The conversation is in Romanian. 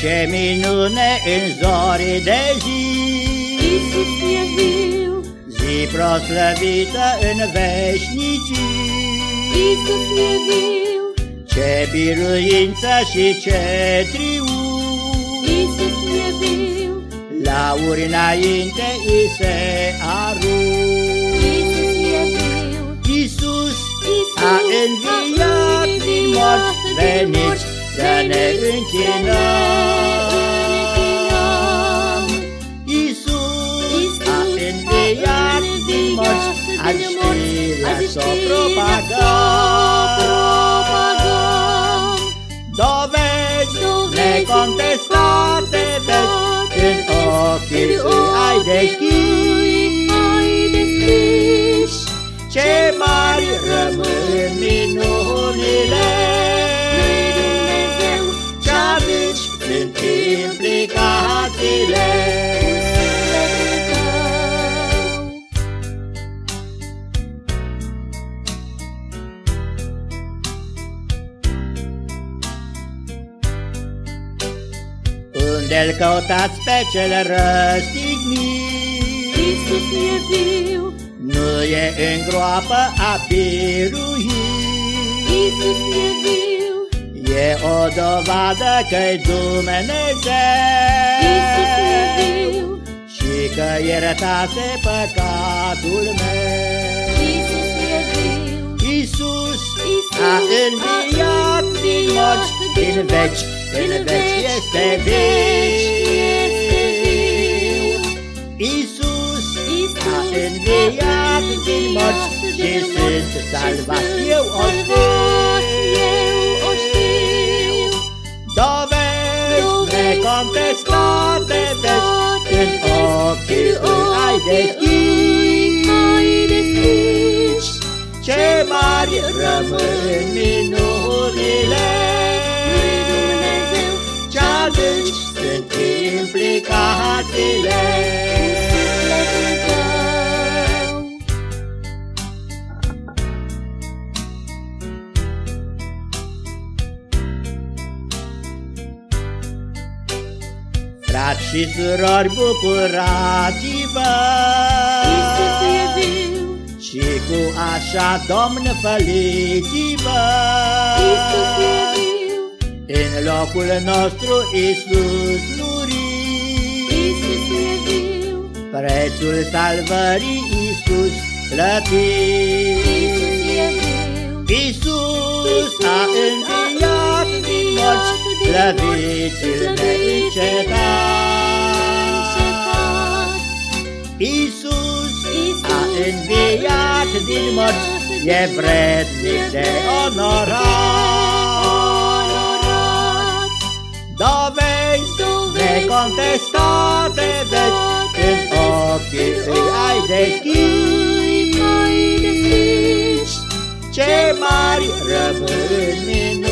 Ce minune în zori de zi. Iisus e viu. Zi proslăvită în veșnicii. Iisus e viu. Ce biruință și ce triumf Iisus e viu. Lauri înainte îi se arunc Iisus e viu. Iisus Iisus a înviat din morți veniți să ne închinăm. Iisus a înviat din morți, azi știrea să o propagăm. Dovezi necontestate vezi, când ochii îi ai deschis. Ce mari rămân minunile Unde-l căutați pe cel răstignit. Iisus e viu. Nu e în groapă a biruit. Iisus e viu. E o dovadă că-i Dumnezeu. Iisus e viu. Și că iertase păcatul meu. Iisus e viu. Iisus Iisus a înviat din morți din veci În veci este viu. Iisus a înviat din morți Și sunt salvat. eu o știu. Dovezi necontestate vezi Când ochii îi ai deschis Ce mari rămân minunile implicațiile Frați și surori, bucurați-vă! Iisus e viu. Și cu așa, Domn, făliți-vă! Iisus e viu. În locul nostru Iisus muri Iisus e viu Prețul salvării Iisus plătit Iisus e viu Iisus a înviat din morți Slăviți-l neîncetat Iisus a înviat din morți E vrednic de onorat. Dovezi necontestate vezi Când ochii îi ai deschis. Ce mari rămân